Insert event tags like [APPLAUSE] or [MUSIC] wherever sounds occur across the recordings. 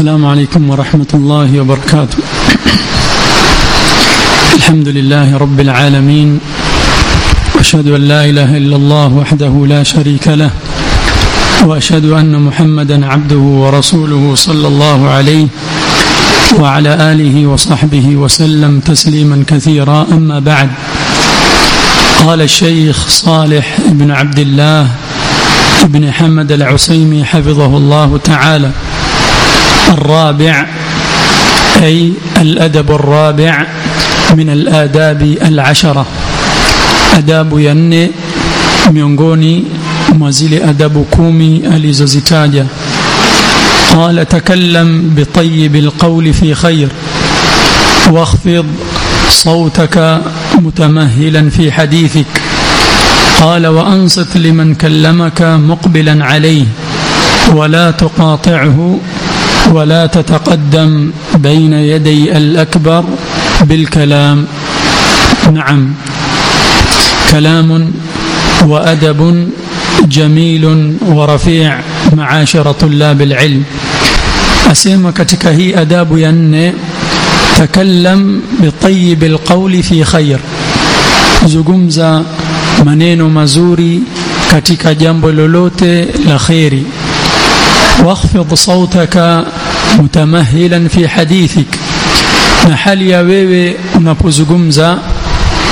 السلام عليكم ورحمة الله وبركاته. الحمد لله رب العالمين. وأشهد أن لا إله إلا الله وحده لا شريك له. وأشهد أن محمدا عبده ورسوله صلى الله عليه وعلى آله وصحبه وسلم تسليما كثيرا. أما بعد قال الشيخ صالح بن عبد الله بن حمد العسيمي حفظه الله تعالى. الرابع أي الأدب الرابع من الآداب العشرة. nne miongoni mwa zile adabu kumi alizozitaja qala takallam bitayib alqawl fi khair واخفض صوتك متمهلا في حديثك. قال وأنصت لمن كلمك مقبلا عليه ولا تقاطعه ولا تتقدم بين يدي الأكبر بالكلام. نعم. كلام وأدب جميل ورفيع معاشر طلاب العلم. أسيما كتك أداب ين تكلم بطيب القول في خير. زقمز منين مزوري كتك جنب لولوت لخيري. واخفض صوتك متمهلا في حديثك na hali ya wewe unapozungumza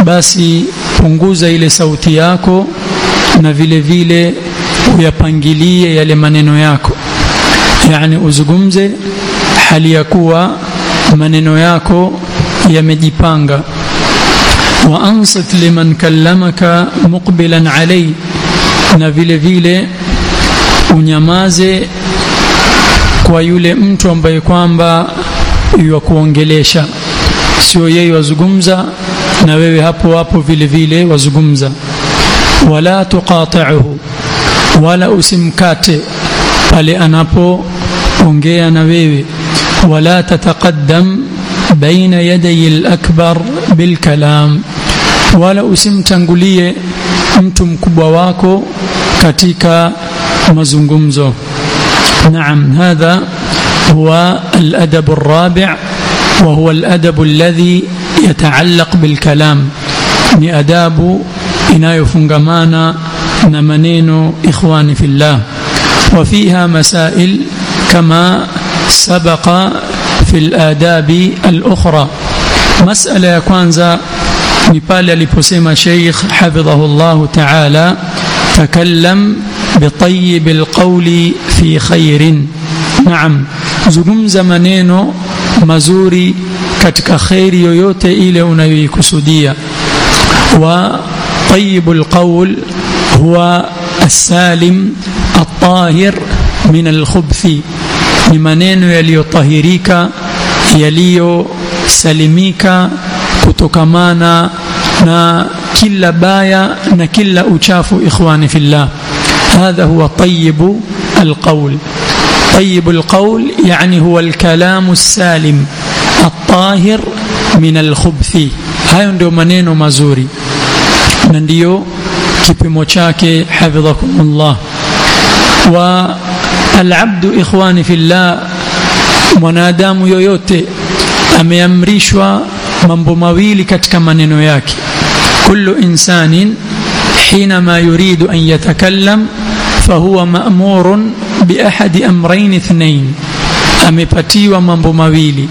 basi punguza ile sauti yako na vile vile uyapangilie yale maneno yako yani uzungumze hali ya kuwa maneno yako yamejipanga ansit liman kallamaka muqbilan alay na vile vile unyamaze kwa yule mtu ambaye kwamba yuwakuongelesha. Sio yeye wazungumza na wewe hapo hapo vile vile wazungumza. Wala tuqati'uhu wala usimkate pale anapoongea na wewe. Wala tataqaddam baina yadayi al-akbar bilkalam wala usimtangulie mtu mkubwa wako katika mazungumzo نعم هذا هو الأدب الرابع وهو الأدب الذي يتعلق بالكلام. ni adabu inayofungamana na maneno ikhwani fillah وفيها مسائل كما سبق في الآداب الأخرى. مسألة ya kwanza ni pale aliposema Sheikh حفظه الله تعالى تكلم بطيب القول في خير نعم zungumza maneno mazuri katika khairi yoyote ile unayoikusudia wa طيب القول هو السالم الطاهر من الخبث ni maneno yaliyotahirika yaliyosalimika kutokamana na kila baya na kila uchafu ikhwani fillah هذا هو طيب القول طيب القول يعني هو الكلام السالم الطاهر من الخبث hayo ndio maneno mazuri na ndio kipimo chake hafidhakumullah wa alabdu ikhwani fillah mwanadamu yoyote ameamrishwa mambo mawili katika maneno yake kullu insanin حينما يريد أن يتكلم fahuwa ma'murun biahadi amrayn اثنين amepatiwa mambo mawili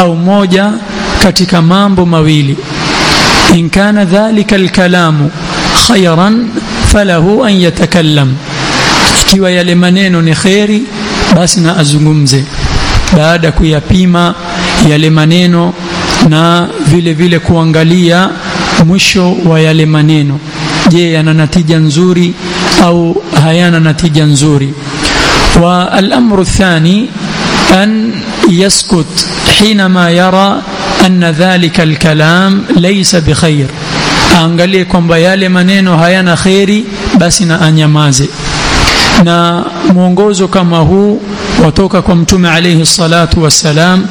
au moja katika mambo mawili. In kana dhalika alkalamu khayran falahu an yatakallam, ikiwa yale maneno ni kheri, basi na azungumze baada kuyapima yale maneno na vile vile kuangalia mwisho wa yale maneno. Je, yana natija nzuri hayana natija nzuri wa al-amru thani an yaskut حينما يرى أن ذلك الكلام ليس بخير aangalie kwamba yale maneno hayana kheri basi na anyamaze na mwongozo kama huu watoka kwa mtume alayhi salatu wassalam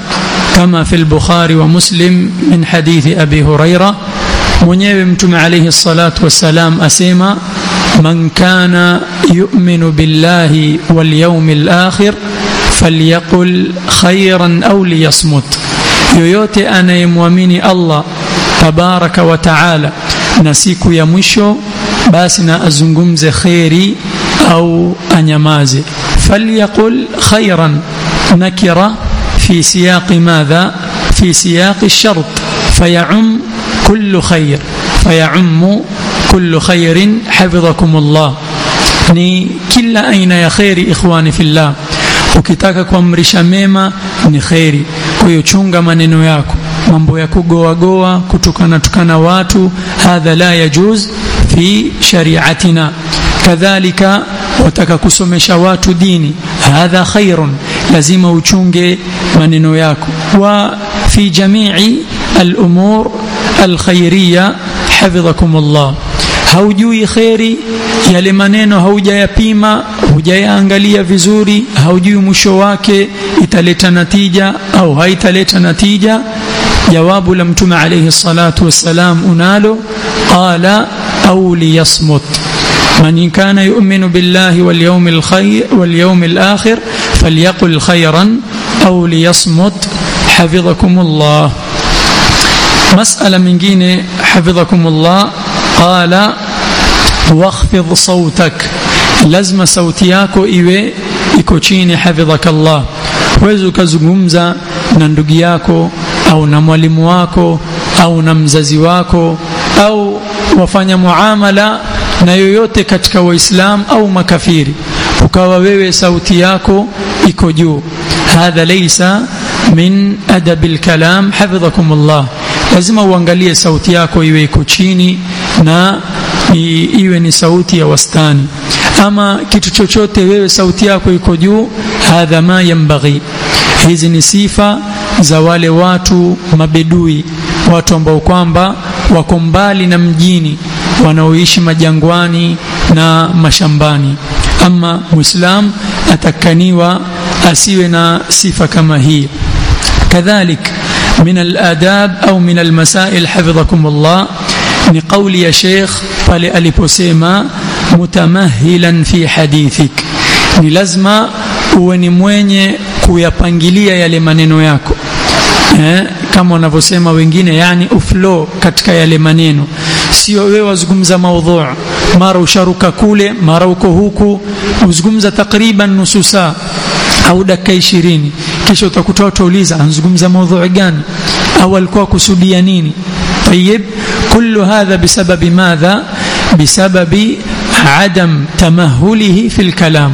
kama fi al-Bukhari wa Muslim min hadithi Abi Huraira mwenyewe mtume alayhi salatu wassalam asema من كان يؤمن بالله واليوم الآخر فليقل خيرا أو ليصمت. يوتي أنا يمومين الله تبارك وتعالى. نسيك يمشو باسنا أزنقمز خيري أو أنيماز فليقل خيرا. نكرة في سياق ماذا؟ في سياق الشرط. فيعم كل خير. فيعم kullu khairin hafidhakumullah ni kila aina ya khairi ikhwani fillah ukitaka kuamrisha mema ni khairi kwa hiyo chunga maneno yako mambo ya kugoa goa kutukana tukana watu hadha la yajuz fi shari'atina kadhalika wataka kusomesha watu dini hadha khairun lazima uchunge maneno yako wa fi jami'i al-umur al-khairiyya hafidhakumullah haujui kheri yale maneno haujayapima hujayaangalia vizuri haujui mwisho wake italeta natija au haitaleta natija jawabu la mtume alayhi salatu wassalam unalo qala au liyasmut من كان يؤمن بالله واليوم الخير واليوم الآخر فليقل خيرا أو ليصمت حفظكم الله مسألة من حفظكم الله قال واخفض صوتك لازم yako iwe iko chini hafidhaka Allah huwezi ukazungumza na ndugu yako au na mwalimu wako au na mzazi wako au wafanya muamala na yoyote katika waislamu au makafiri ukawa wewe sauti yako iko juu hadha laysa min adabil kalam hafidhakum Allah lazima uangalie sauti yako iwe iko chini na i, iwe ni sauti ya wastani ama kitu chochote wewe sauti yako iko juu hadha ma yambaghi hizi ni sifa za wale watu mabedui watu ambao kwamba wako mbali na mjini wanaoishi majangwani na mashambani ama muislam atakaniwa asiwe na sifa kama hii kadhalik من الآداب أو من المسائل حفظكم الله ni kauli ya Sheikh pale aliposema mutamahilan fi hadithik, ni lazima uwe ni mwenye kuyapangilia yale maneno yako. Eh, kama wanavyosema wengine, yani uflo katika yale maneno, sio wewe wazungumza maudhu, mara usharuka kule, mara uko huku, uzungumza takriban nusu saa au dakika ishirini, kisha utakuta watu wauliza anzungumza maudhu gani? Au alikuwa kusudia nini? Tayib, كل هذا بسبب ماذا بسبب عدم تمهله في الكلام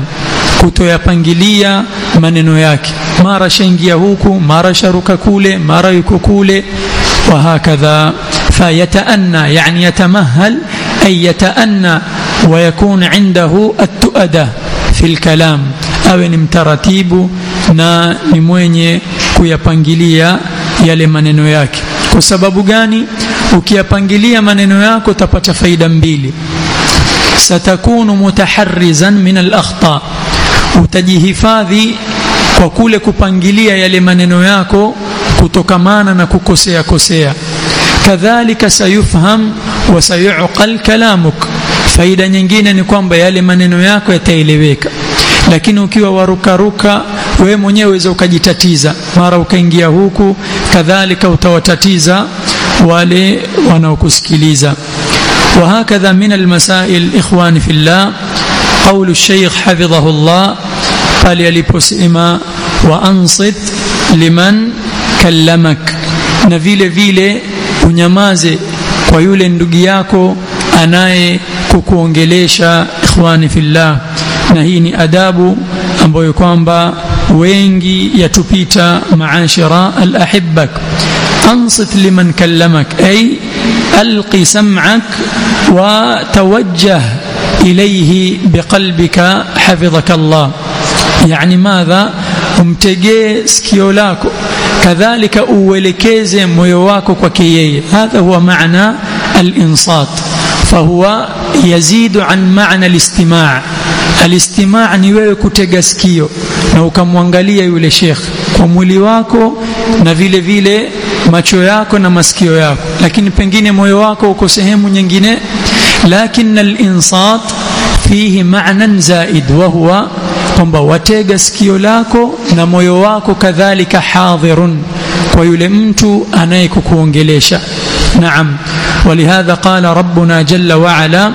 kutoyapangilia maneno yake mara shaingia huku mara sharuka kule mara yuko kule وهكذا فيتأنى يعني يتمهل أي يتأنى ويكون عنده التؤدة في الكلام ni mtaratibu na ni mwenye kuyapangilia yale maneno yake kwa sababu gani ukiyapangilia maneno yako utapata faida mbili satakunu mutaharrizan min al-akhta utajihifadhi kwa kule kupangilia yale maneno yako kutokamana na kukosea kosea kadhalika sayufham wa sayuqal kalamuk faida nyingine ni kwamba yale maneno yako yataeleweka lakini ukiwa warukaruka wewe mwenyewe uweza ukajitatiza mara ukaingia huku kadhalika utawatatiza wale wanaokusikiliza وهكذا من المسائل إخواني في الله قول الشيخ حفظه الله قال يلبسئما وأنصت لمن كلمك na vile vile unyamaze kwa yule ndugu yako anaye kukuongelesha ikhwani fillah na hii ni adabu ambayo kwamba wengi yatupita maashira alahibbak ansit liman kallamak ay alqi sam'ak wa tawajjah ilayhi biqalbika hafidhaka Allah yani madha umtegee sikio lako kadhalika uelekeze moyo wako kwake yeye hadha huwa maana al-insat فهو يزيد عن معنى الاستماع الاستماع ni wewe kutega sikio na ukamwangalia yule sheikh kwa mwili wako na vile vile macho yako na masikio yako lakini pengine moyo wako uko sehemu nyingine lakini al-insat fihi ma'nan zaid wa huwa kwamba watega sikio lako na moyo wako kadhalika hadhirun kwa yule mtu anayekukuongelesha naam ولهذا قال ربنا جل وعلا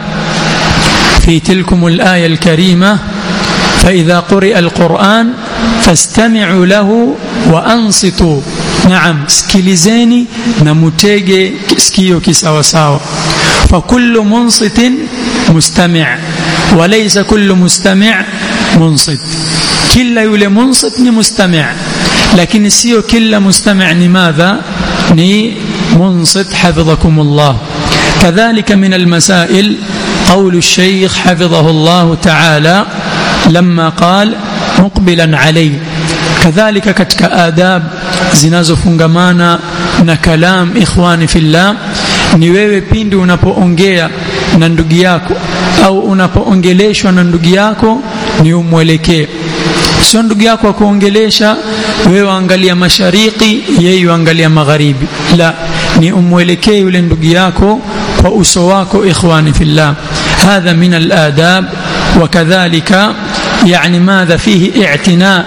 في تلكم الآية الكريمة فإذا قرئ القرآن فاستمعوا له وأنصتوا. نعم sikilizeni na mtege sikio kisawasawa فكل منصت مستمع وليس كل مستمع منصت كلا يولي منصت مستمع لكن سيو كلا مستمع لماذا ني منصت حفظكم الله كذلك من المسائل قول الشيخ حفظه الله تعالى لما قال مقبلا عليه kadhalika katika adab zinazofungamana na kalam ikhwani fillah ni wewe pindi unapoongea na ndugu yako au unapoongeleshwa na ndugu yako ni umwelekee sio ndugu yako akuongelesha wewe angalia mashariki yeye angalia magharibi la ni umwelekee yule ndugu yako kwa uso wako ikhwani fillah hadha min aladab وكذلك يعني ماذا فيه اعتناء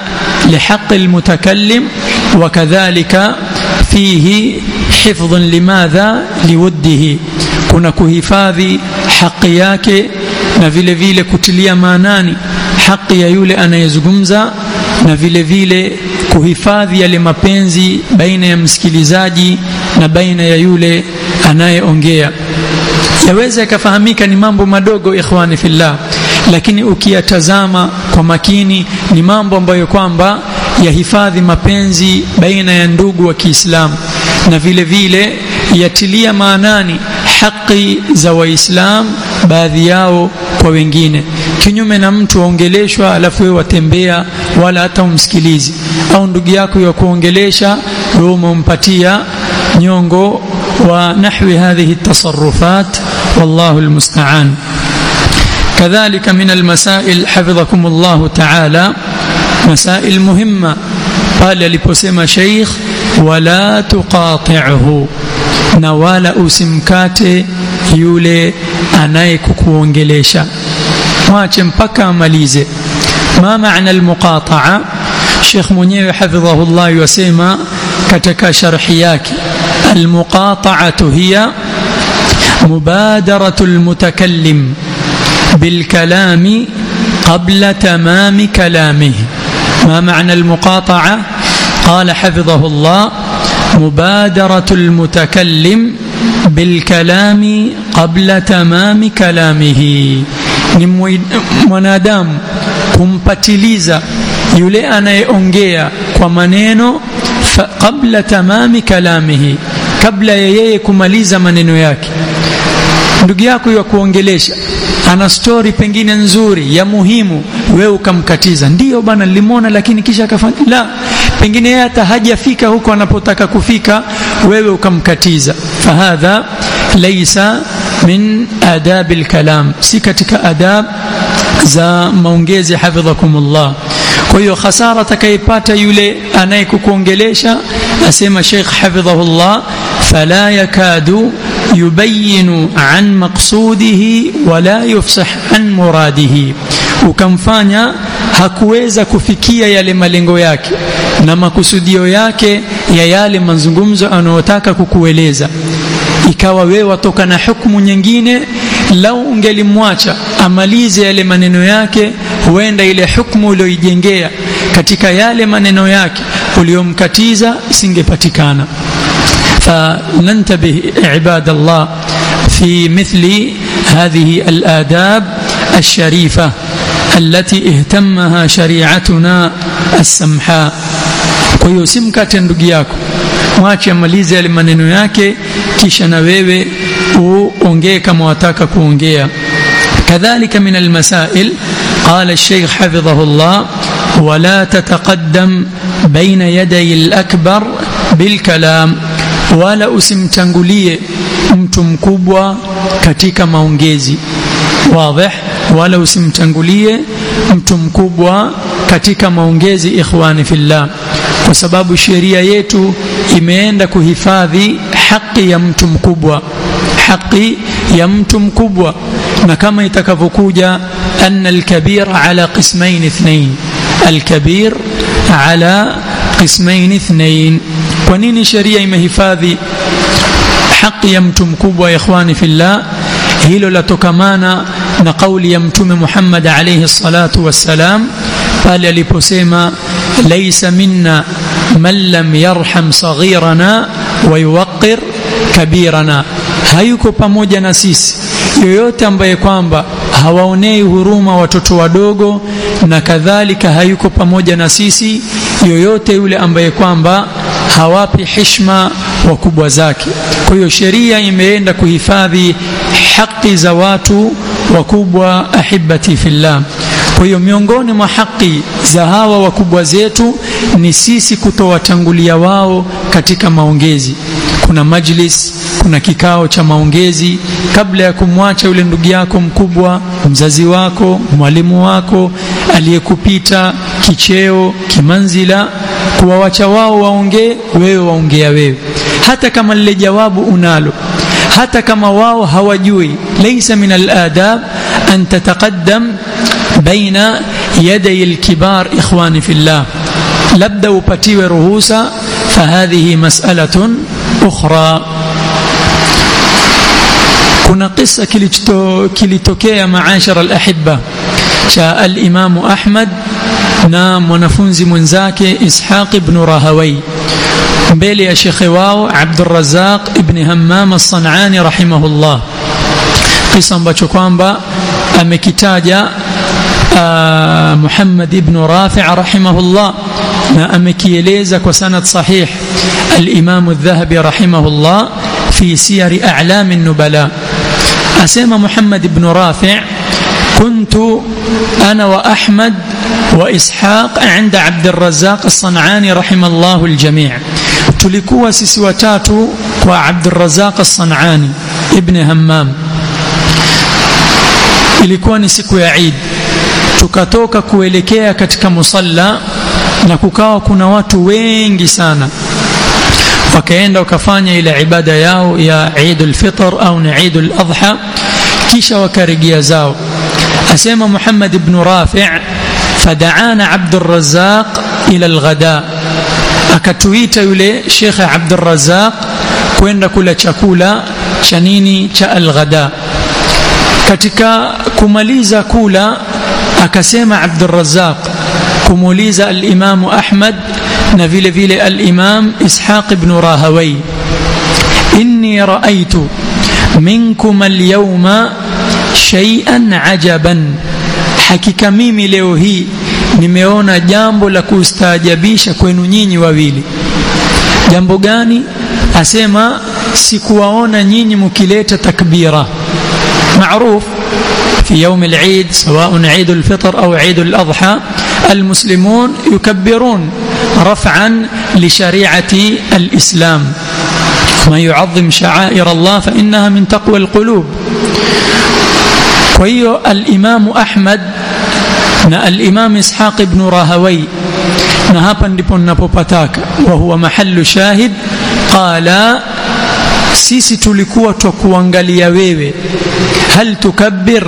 لحق المتكلم وكذلك فيه حفظ لماذا لوده. kuna kuhifadhi haki yako na vilevile kutilia maanani haki ya yule anayezungumza na vilevile kuhifadhi mapenzi baina ya msikilizaji na baina ya yule anayeongea. yaweza kufahamika ni mambo إخواني في الله. Lakini ukiyatazama kwa makini ni mambo ambayo kwamba yahifadhi mapenzi baina ya ndugu wa Kiislamu. Na vile vile yatilia maanani haki za Waislamu baadhi yao kwa wengine. Kinyume na mtu aongeleshwa alafu wewe watembea wala hata umsikilizi. Au ndugu yako ya kuongelesha wewe umempatia nyongo wa nahwi hadhihi tasarrufat wallahu almusta'an كذلك من المسائل حفظكم الله تعالى مسائل مهمة. قال لبسيما شيخ ولا تقاطعه. نوال أسمكات يولي أنايك كونجليشا ما تنبكى مليزة ما معنى المقاطعة؟ شيخ منير حفظه الله يسيما كتك شرحياك المقاطعة هي مبادرة المتكلم المتكلم. بالكلام قبل تمام كلامه. ما معنى المقاطعة؟ قال حفظه الله مبادرة المتكلم بالكلام قبل تمام كلامه. منادام كمبتليزا يلي أنا يأنجيا ومنينو قبل تمام كلامه. قبل يأيكم ليزا منينو ياكي. ndugu yako ya ana stori pengine nzuri ya muhimu wewe ukamkatiza ndiyo bana nilimwona lakini kisha akafanya la pengine yeye hata hajafika huko anapotaka kufika wewe ukamkatiza fahadha laysa min adab alkalam si katika adab za maongezi hafidhakumullah kwa hiyo hasara atakayepata yule anayekukuongelesha asema Sheikh hafidhahullah fala yakadu yubayinu عن maqsudihi wala yufsah an muradihi ukamfanya hakuweza kufikia yale malengo yake na makusudio yake ya yale mazungumzo anayotaka kukueleza. Ikawa wewe watoka na hukumu nyingine lau ungelimwacha amalize yale maneno yake huenda ile hukumu uliyoijengea katika yale maneno yake uliyomkatiza isingepatikana فننتبه عباد الله في مثل هذه الآداب الشريفة التي اهتمها شريعتنا السمحاء. kwa hiyo usimkate ndugu yako mwache amalize yale maneno yake kisha كذلك من المسائل قال الشيخ حفظه الله ولا تتقدم بين يدي الأكبر بالكلام. Wala usimtangulie mtu mkubwa katika maongezi wazi wala usimtangulie mtu mkubwa katika maongezi ikhwani fillah kwa sababu sheria yetu imeenda kuhifadhi haki ya mtu mkubwa haki ya mtu mkubwa na kama itakavyokuja anna alkabir ala qismain ithnain alkabir ala qismain ithnain kwa nini sheria imehifadhi haki ya mtu mkubwa ikhwani fillah? Hilo latokamana na kauli ya mtume Muhammad alayhi salatu wassalam pale aliposema laisa minna man lam yarham saghirana wa yuwaqqir kabirana. Hayuko pamoja na sisi. Yoyote ambaye kwamba hawaonei huruma watoto wadogo na kadhalika hayuko pamoja na sisi yoyote yule ambaye kwamba hawapi heshima wakubwa zake. Kwa hiyo sheria imeenda kuhifadhi haki za watu wakubwa ahibati fillah. Kwa hiyo miongoni mwa haki za hawa wakubwa zetu ni sisi kutowatangulia wao katika maongezi. Kuna majlis kuna kikao cha maongezi. Kabla ya kumwacha yule ndugu yako mkubwa mzazi wako mwalimu wako aliyekupita kicheo kimanzila kuwawacha wao waongee wewe waongea wewe hata kama lile jawabu unalo hata kama wao hawajui laysa min al-adab an tataqaddam baina yaday al-kibar ikhwani fillah labda upatiwe ruhusa fahadhihi mas'alatun ukhra kuna kisa kilitokea maashara al-ahibba cha al-Imam Ahmad na mwanafunzi mwenzake Ishaq ibn Rahawai mbele ya shekhe wao Abdul Razzaq ibn Hammam as-San'ani rahimahullah kisa ambacho kwamba amekitaja Muhammad ibn Rafi' rahimahullah na amekieleza kwa sanad sahih al-Imam adh-Dhahabi rahimahullah fi siyar a'lam an-nubala asema Muhammad ibn Rafi' كنت أنا وأحمد وإسحاق عند عبد الرزاق الصنعاني رحم الله الجميع tulikuwa sisi watatu kwa Abdurrazzaq As-San'ani ibn Hammam ilikuwa ni siku ya Eid tukatoka kuelekea katika musalla na kukawa kuna watu wengi sana wakaenda wakafanya ile ibada yao ya Eid al-Fitr au ni Eid al-Adha kisha wakarejea zao حسيمة محمد بن رافع فدعانا عبد الرزاق إلى الغداء. أكتويت يلي شيخ عبد الرزاق كوين كل شاكولا شنيني شاء الغداء. كتك كماليزا كولا أكسيمة عبد الرزاق. كماليزا الإمام أحمد نفيل فيل الإمام إسحاق بن راهوي. إني رأيت منكم اليوم shay'an ajaban hakika mimi leo hii nimeona jambo la kustaajabisha kwenu nyinyi wawili jambo gani asema sikuwaona nyinyi mkileta takbira معروف في يوم العيد سواء عيد الفطر أو عيد الأضحى المسلمون يكبرون رفعا لشريعة الإسلام ما يعظم شعائر الله فإنها من تقوى القلوب وهي الإمام أحمد na al-Imam Ishaq ibn Rahawai na hapa ndipo ninapopataka wa huwa mahallu shahid qala sisi tulikuwa twakuangalia wewe hal tukabbir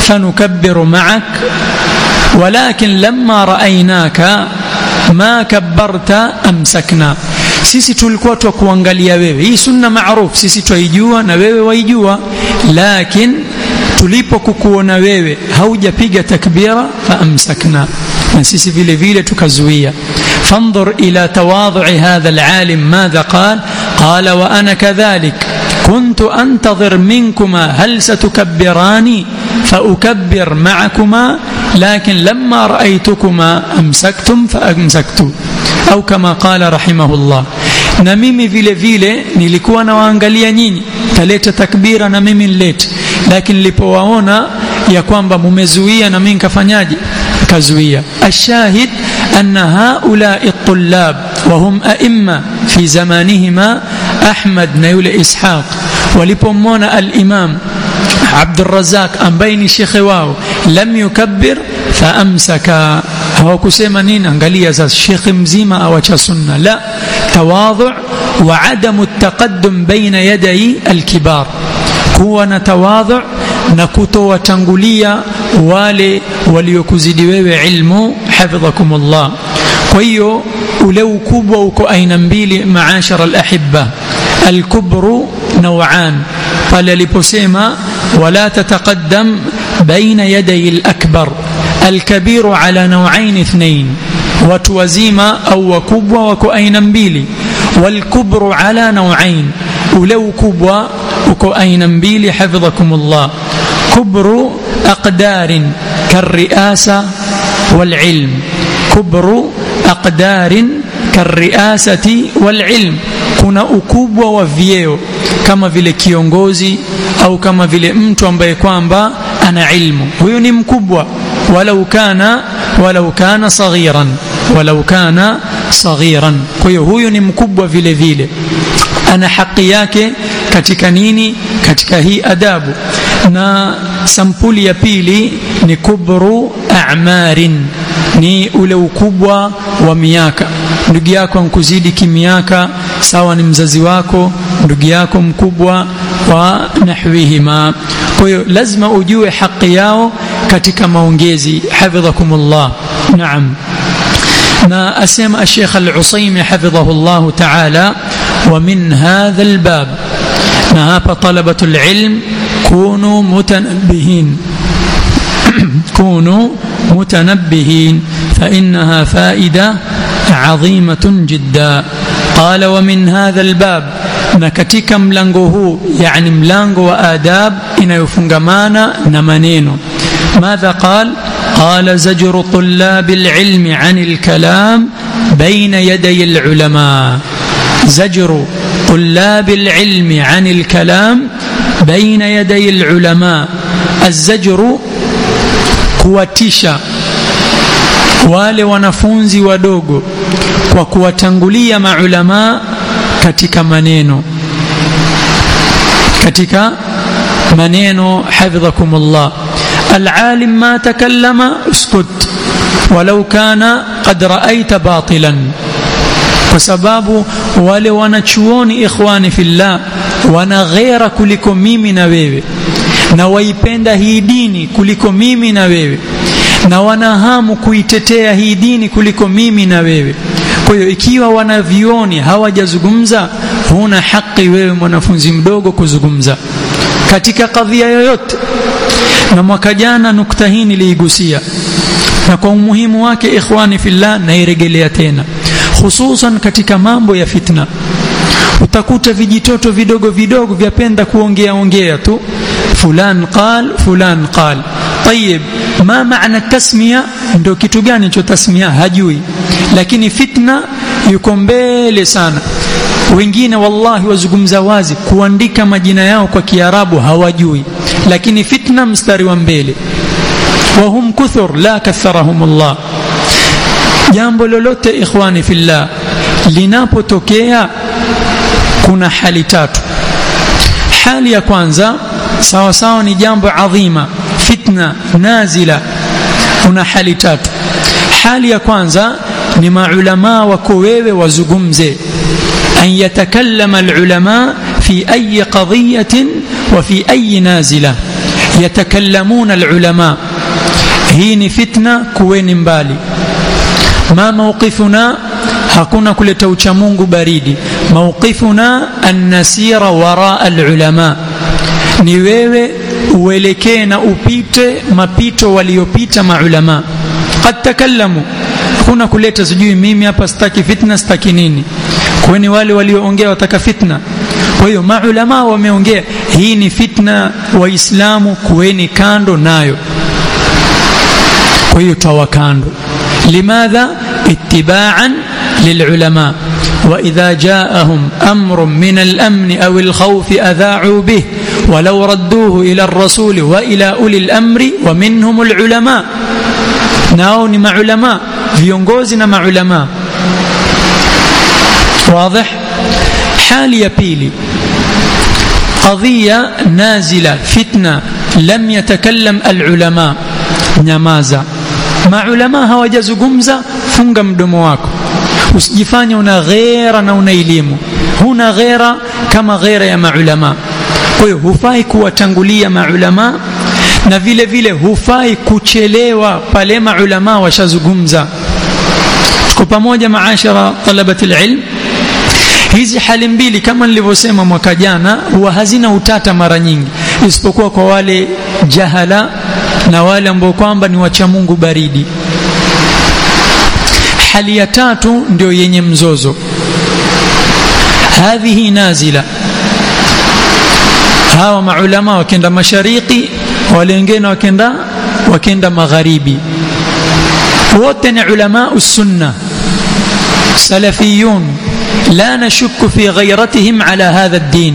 fanukabbiru ma'ak walakin lamma ra'aynaka ma kabbarta amsakna sisi tulikuwa twakuangalia wewe hii sunna maarufu sisi twaijua na wewe waijua lakin tulipokukuona wewe haujapiga takbira faamsakna na sisi vile vile tukazuia. Fandhur ila tawadhui hadha alalim madha qal? Qala wa ana kadhalik? كنت أنتظر منكما هل ستكبراني فأكبر معكما لكن لما رأيتكما أمسكتم فأمسكت أو كما قال رحمه الله نميمي فيلي فيلي نيلكوانا وانقاليا نيني تكبيرا نميمي ليت lakini nilipowaona ya kwamba mumezuia na mimi nikafanyaje kazuia ashahid anna haulai الطلاب وهم أئمة في زمانهما أحمد نيول إسحاق ولبمون الإمام عبد الرزاق ambaye ni shekhe wao lam yukabbir faamsaka hawakusema nini angalia sasa shekhe mzima awacha sunna la tawadhu wa adamu taqaddum baina yaday alkibar kuwa na tawadhu na kutowatangulia wale waliokuzidi wewe ilmu hafidhakumullah kwa hiyo ule ukubwa uko aina mbili maashara alahibba alkubru naw'an pale aliposema wala tataqaddam baina yaday alakbar alkabiru ala naw'ain ithnain watu wazima au wakubwa wako aina mbili walkubru ala naw'ain ule ukubwa وكو أين بيلي حفظكم الله. كبر أقدار كالرئاسة والعلم. كبر أقدار كالرئاسة والعلم. كنا أكوب وفيو كما في لكيونغوزي أو كما في لأمتو أمبا يكوانبا أنا علم وينم كبوة ولو كان ولو كان صغيرا ولو كان صغيرا ويهو ينم كبوة في لذيلة أنا حقياك katika nini? Katika hii adabu. Na sampuli ya pili ni kubru a'marin. Ni ule ukubwa wa miaka. Ndugu yako ankuzidi kimiaka sawa ni mzazi wako ndugu yako mkubwa wa nahwihima. Kwa hiyo lazima ujue haki yao katika maongezi. Hafidhakumullah naam. Na asema Sheikh Al-Usaimi hafidhahullah ta'ala wa min hadha al-bab فهذا طلبة العلم كونوا متنبهين. [CLEARS THROAT] كونوا متنبهين فإنها فائدة عظيمة جدا. قال ومن هذا الباب نكتك ملنقه يعني ملنق وآداب إن يفنقمان نمنين ماذا قال؟ قال زجر طلاب العلم عن الكلام بين يدي العلماء. زجر طلاب العلم عن الكلام بين يدي العلماء الزجر kuwatisha wale wanafunzi wadogo kwa kuwatangulia maulama katika maneno katika maneno hafidhakumullah العالم ما تكلم اسكت ولو كان قد رأيت باطلا kwa sababu wale wanachuoni ikhwani fillah wana ghera kuliko mimi na wewe. Na waipenda hii dini kuliko mimi na wewe. Na wanahamu kuitetea hii dini kuliko mimi na wewe. Kwa hiyo ikiwa wanavioni hawajazungumza huna haki wewe mwanafunzi mdogo kuzungumza. Katika kadhia yoyote na mwaka jana nukta hii niliigusia na kwa umuhimu wake ikhwani fillah nairegelea tena hususan katika mambo ya fitna. Utakuta vijitoto vidogo vidogo vyapenda kuongea ongea tu, fulan qal fulan qal. Tayib, ma maana tasmia, ndio kitu gani cho tasmia hajui, lakini fitna yuko mbele sana. Wengine wallahi wazungumza wazi, kuandika majina yao kwa Kiarabu hawajui, lakini fitna mstari wa mbele. Wahum kuthur la katharahum Allah jambo lolote ikhwani fillah linapotokea kuna hali tatu hali ya kwanza sawa sawa ni jambo adhima fitna nazila kuna hali tatu hali ya kwanza ni maulama wako wewe wazungumze an yatakallama alulama fi ayi qadiyatin wa fi ayi nazila yatakallamuna alulama hii ni fitna kuweni mbali ma mawqifuna hakuna kuleta uchamungu baridi. Mawqifuna annasira wara alulama. Ni wewe uelekee na upite mapito waliopita maulama. Qad takallamu hakuna kuleta sijui mimi hapa sitaki fitna sitaki nini. Kweni wale walioongea wataka fitna. Kwa hiyo maulama wameongea hii ni fitna waislamu kuweni kando nayo. Kwa hiyo tawa kando limadha ittiba'an للعلماء. وإذا جاءهم أمر من الأمن أو الخوف أذاعوا به ولو ردوه إلى الرسول وإلى أولي الأمر ومنهم العلماء. ناوني مع علماء viongozi مع علماء. واضح؟ حال يبيلي قضية نازلة فتنة لم يتكلم العلماء. nyamaza maulama hawajazungumza funga mdomo wako. Usijifanye una ghera na una elimu. Huna ghera kama ghera ya maulama. Kwa hiyo hufai kuwatangulia maulama na vile vile hufai kuchelewa pale maulama washazungumza. Tuko pamoja maashara talabati alilm hizi hali mbili kama nilivyosema mwaka jana huwa hazina utata mara nyingi. Isipokuwa kwa wale jahala na wale ambao kwamba ni wacha Mungu baridi hali ya tatu ndio yenye mzozo hadhihi nazila hawa maulama wakenda mashariki wale wengine wakenda wakenda magharibi wote ni ulama sunna salafiyun la nashukku fi ghayratihim ala hadha ad-din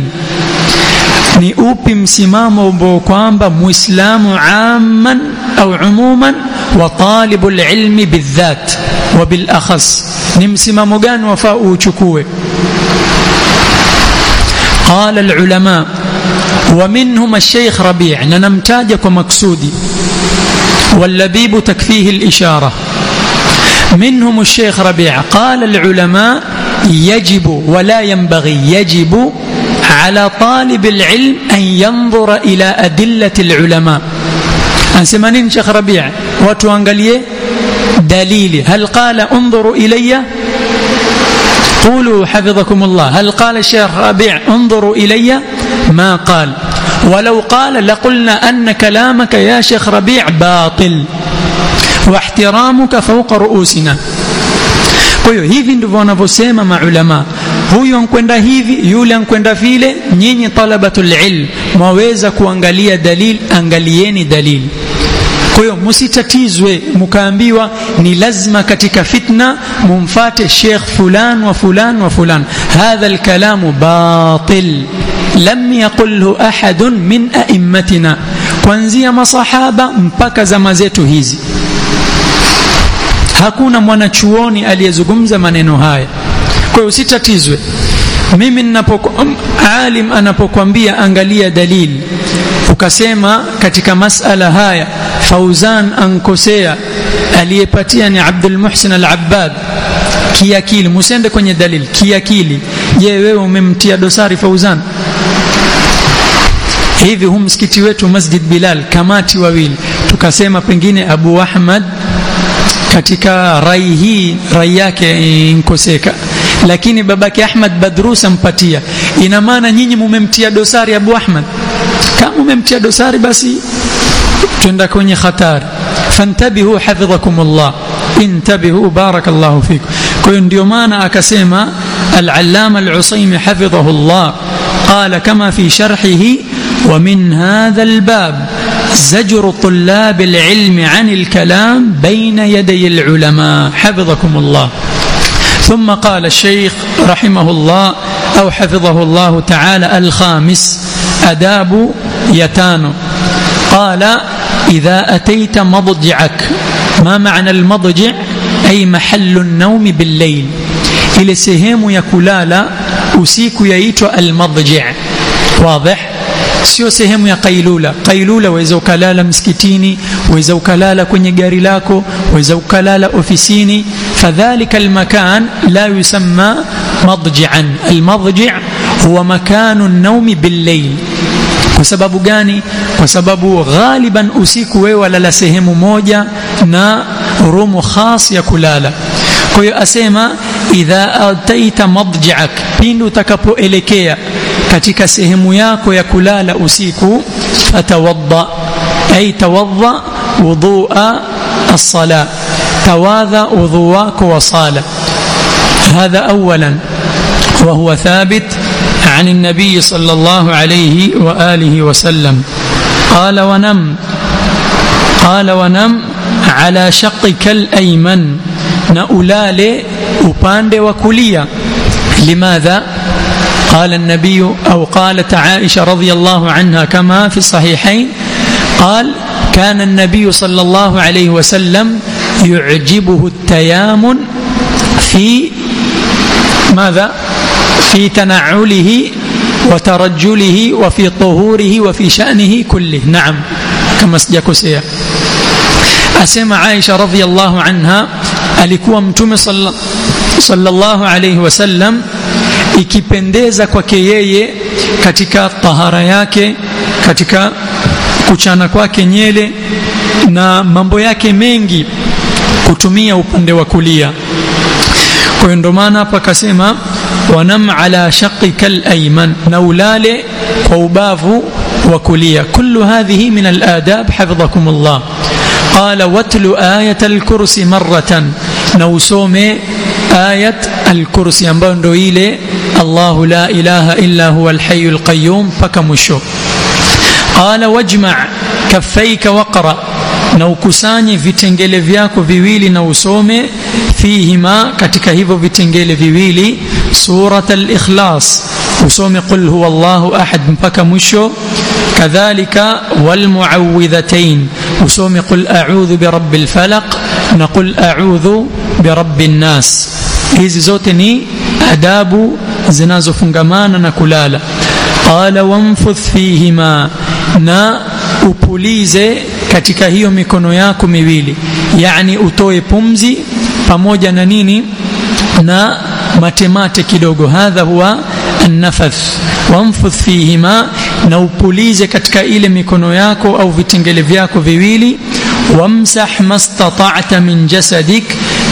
ni upi msimamo ambao kwamba muislamu amman au umuman wa talibu ilmi bidhat wa bil akhas ni msimamo gani wafaa uchukue قال العلماء ومنهم الشيخ ربيع ننمتاج ومقصودي واللبيب تكفيه الإشارة منهم الشيخ ربيع قال العلماء يجب ولا ينبغي يجب على طالب العلم أن ينظر إلى أدلة العلماء. أنسمانين شيخ ربيع وتوانقليه دليل. هل قال انظروا إلي؟ قولوا حفظكم الله. هل قال الشيخ ربيع انظروا إلي؟ ما قال. ولو قال لقلنا أن كلامك يا شيخ ربيع باطل. واحترامك فوق رؤوسنا. kwa hiyo hivi ndivyo wanavyosema maulama huyu ankwenda hivi yule ankwenda vile nyinyi talabatul ilm mwaweza kuangalia dalil angalieni dalil. Kwa hiyo msitatizwe mkaambiwa ni lazima katika fitna mumfate sheikh fulan wa fulan wa fulan. Hadha alkalamu batil lam yaqulhu ahadun min a'immatina. Kuanzia masahaba mpaka zama zetu hizi. Hakuna mwanachuoni aliyezungumza maneno haya kwa hiyo usitatizwe. Mimi ninapo alim anapokwambia angalia dalili ukasema katika masala haya Fauzan ankosea aliyepatia ni Abdul Muhsin Al-Abbad kiakili. Musende kwenye dalili kiakili. Je wewe umemtia dosari Fauzan? Hivi hu msikiti wetu Masjid Bilal kamati wawili tukasema pengine Abu Ahmad katika rai hii rai yake inkoseka lakini babake Ahmad Badrus ampatia ina maana nyinyi mumemtia dosari Abu Ahmad kama mumemtia dosari basi twenda kwenye hatari fantabihu hafidhakumullah intabihu barakallahu fikum kwa hiyo ndio maana akasema al-allama al-usaymi hafidhahullah قال كما في شرحه ومن هذا الباب زجر طلاب العلم عن الكلام بين يدي العلماء حفظكم الله ثم قال الشيخ رحمه الله أو حفظه الله تعالى الخامس أداب يتان. قال إذا أتيت مضجعك. ما معنى المضجع؟ أي محل النوم بالليل. إلى سهيم يكلالا أسيك ييتو المضجع. واضح؟ سيو sehemu ya kailula kailula waweza مسكتيني msikitini waweza ukalala kwenye gari lako فذلك المكان لا يسمى مضجعا. المضجع هو مكان النوم بالليل. وسبب غاني وسبب غالبا أسيك ولا لا لسهم موجا نا روم خاص يا يكلالا كوي أسيما إذا أتيت مضجعك بينو تكبو إليكيا katika sehemu ياكو يا kulala usiku fatawadda أي توضأ وضوء الصلاة. Wako wa sala هذا اولا. وهو ثابت عن النبي صلى الله عليه وآله وسلم. قال ونم. قال ونم على شقك ulale upande wa kulia limadha قال النبي أو قالت عائشة رضي الله عنها كما في الصحيحين. قال كان النبي صلى الله عليه وسلم يعجبه التيامن في ماذا في تنعله وترجله وفي طهوره وفي شأنه كله نعم كما سجكسيا أسمع عائشة رضي الله عنها alikuwa mtume sallallahu alayhi wasallam ikipendeza kwake yeye katika tahara yake katika kuchana kwake nyele na mambo yake mengi kutumia upande wa kulia kwa hiyo ndo maana hapa akasema wanam ala shaqika alayman na ulale kwa ubavu wa kulia kullu hadhihi min aladab hafidhakum Allah qala watlu ayat alkursi marratan na usome ayat alkursi ambayo ndo ile Allahu la ilaha illa huwa alhayyul qayyum mpaka mwisho qala wajma' kaffayka waqra na ukusanye vitengele vyako viwili na usome fihima katika hivyo vitengele viwili surat al-ikhlas usome qul huwa Allahu ahad mpaka mwisho kadhalika wal muawwidhatayn usome qul a'udhu bi rabbil falaq na qul a'udhu bi rabbin nas hizi zote ni adabu zinazofungamana na kulala qala wamfuth fihima na upulize katika hiyo mikono yako miwili. Yani utoe pumzi pamoja na nini? Na matemate kidogo. Hadha huwa annafath wamfuth fihima na upulize katika ile mikono yako au vitengele vyako viwili. Wamsah mastata'ta min jasadik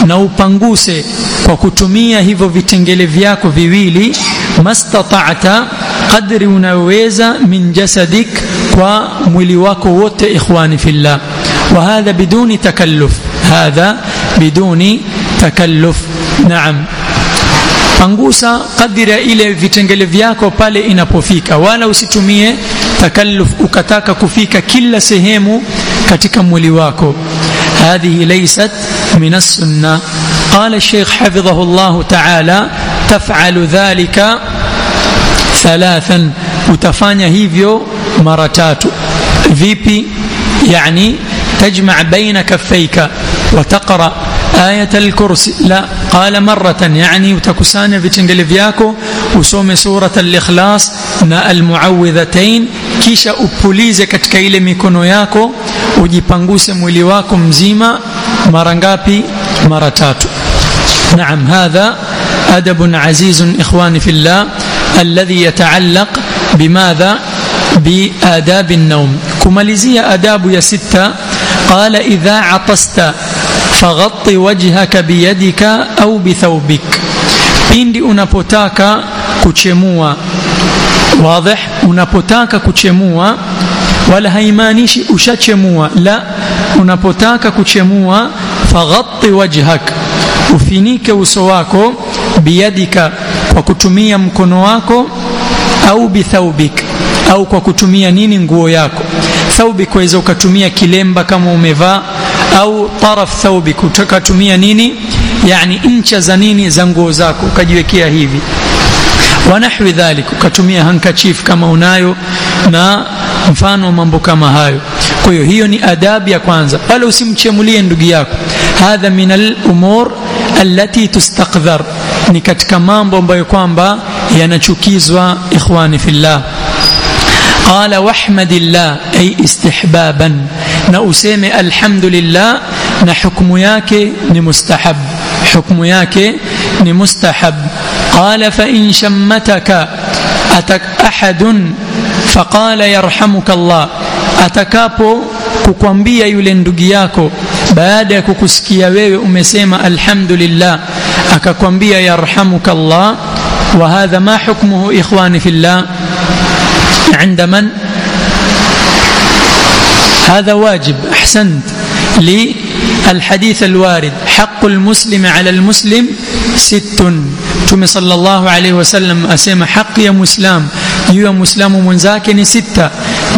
na upanguse kwa kutumia hivyo vitengele vyako viwili. Mastata'ta qadri unaweza min jasadik ومليواكو ووت إخواني في الله. وهذا بدون تكلف. هذا بدون تكلف. نعم. فانقوسا قدر إلي فيتنجل فياكو بالي إنا بوفيكا. ولا وستمية تكلف أكتاكا كوفيكا كل سهيم كتك مليواكو هذه ليست من السنة. قال الشيخ حفظه الله تعالى تفعل ذلك ثلاثا. وتفاني هيفيو مرة تاتو فيبي يعني تجمع بين كفيك وتقرأ آية الكرسي. لا قال مرة يعني وتكسان في تنجل فياكو وسوم سورة الإخلاص. نا المعوذتين. كيشا أبوليزة كتكيل ميكونو ياكو وجيبانغوس مولواكم زيما مرنغابي مرة تاتو نعم هذا أدب عزيز إخواني في الله الذي يتعلق بماذا؟ بآداب النوم. كماليزية أداب يا ستة. قال إذا عطست فغط وجهك بيدك أو بثوبك. pindi unapotaka kuchemua واضح unapotaka kuchemua wala haimaanishi ushachemua لا unapotaka kuchemua فغط وجهك ufunike uso wako بيدك ukitumia mkono wako au بثوبك au kwa kutumia nini nguo yako? ثوبك waweza ukatumia kilemba kama umevaa au taraf thaubik utakatumia nini? Yani ncha za nini za nguo zako ukajiwekea hivi. Wanahwi dhalik ukatumia hankachif kama unayo na mfano mambo kama hayo. Kwa hiyo hiyo ni adabu ya kwanza. Wala usimchemulie ndugu yako. Hadha min al-umur allati tustaqdhar. Ni katika mambo ambayo kwamba ينشكيزوا إخواني في الله. قال واحمد الله أي استحبابا. نأسيم الحمد لله نحكم ياك نمستحب حكم ياك نمستحب قال فإن شمتك أتك أحد؟ فقال يرحمك الله. أتكابو kukwambia yule ndugu yako baada ya kukusikia wewe umesema alhamdulillah وهذا ما حكمه إخواني في الله عند من؟ هذا واجب أحسنت للحديث الوارد. حق المسلم على المسلم ست. ثم صلى الله عليه وسلم اسيم حق يا مسلم يا مسلم من زاكني ستة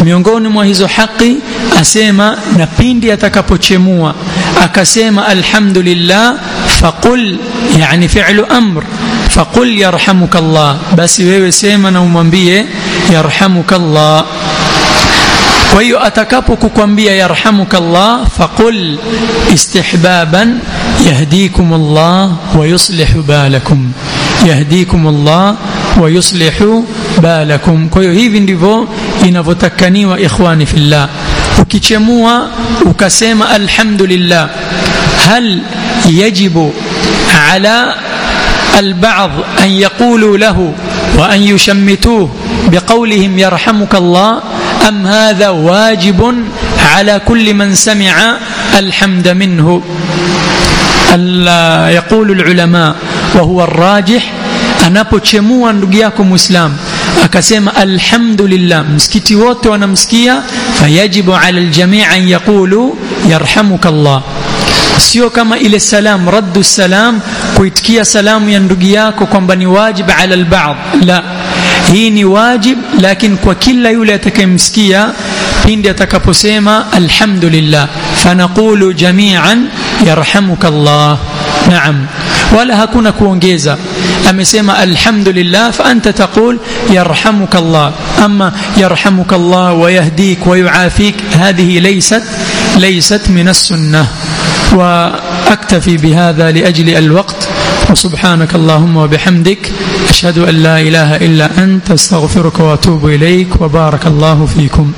miongoni mwa hizo haqi asema na pindi atakapochemua akasema alhamdulillah faqul yani fi'lu amr faqul yarhamuka Allah basi wewe sema na umwambie yarhamuka Allah kwa hiyo atakapokukwambia yarhamuka Allah faqul istihbaban yahdikum Allah wa yuslihu balakum yahdikum Allah wa yuslihu balakum kwa hiyo hivi ndivyo inavyotakaniwa ikhwani fillah ukichemua ukasema alhamdulillah hal yajibu ala البعض أن يقولوا له وأن يشمتوه بقولهم يرحمك الله أم هذا واجب على كل من سمع الحمد منه؟ يقول العلماء وهو الراجح أنبو تشموا أنرقياكم إسلام أكسيم الحمد لله مسكتي وأنا مسكية فيجب على الجميع أن يقولوا يرحمك الله سيو كما إلى السلام رد السلام kuitikia salamu ya ndugu yako kwamba ni wajib ala alba'd la hii ni wajib lakini kwa kila yule atakayemsikia pindi atakaposema alhamdulillah fanaqulu jami'an yarhamuka Allah naam wala hakuna kuongeza amesema alhamdulillah fa anta taqul yarhamuka Allah ama yarhamuka Allah wa yahdik wa yuafik hadhihi laysat laysat min as-sunnah واكتفي بهذا لأجل الوقت وسبحانك اللهم وبحمدك أشهد أن لا إله إلا أنت أستغفرك وأتوب إليك وبارك الله فيكم.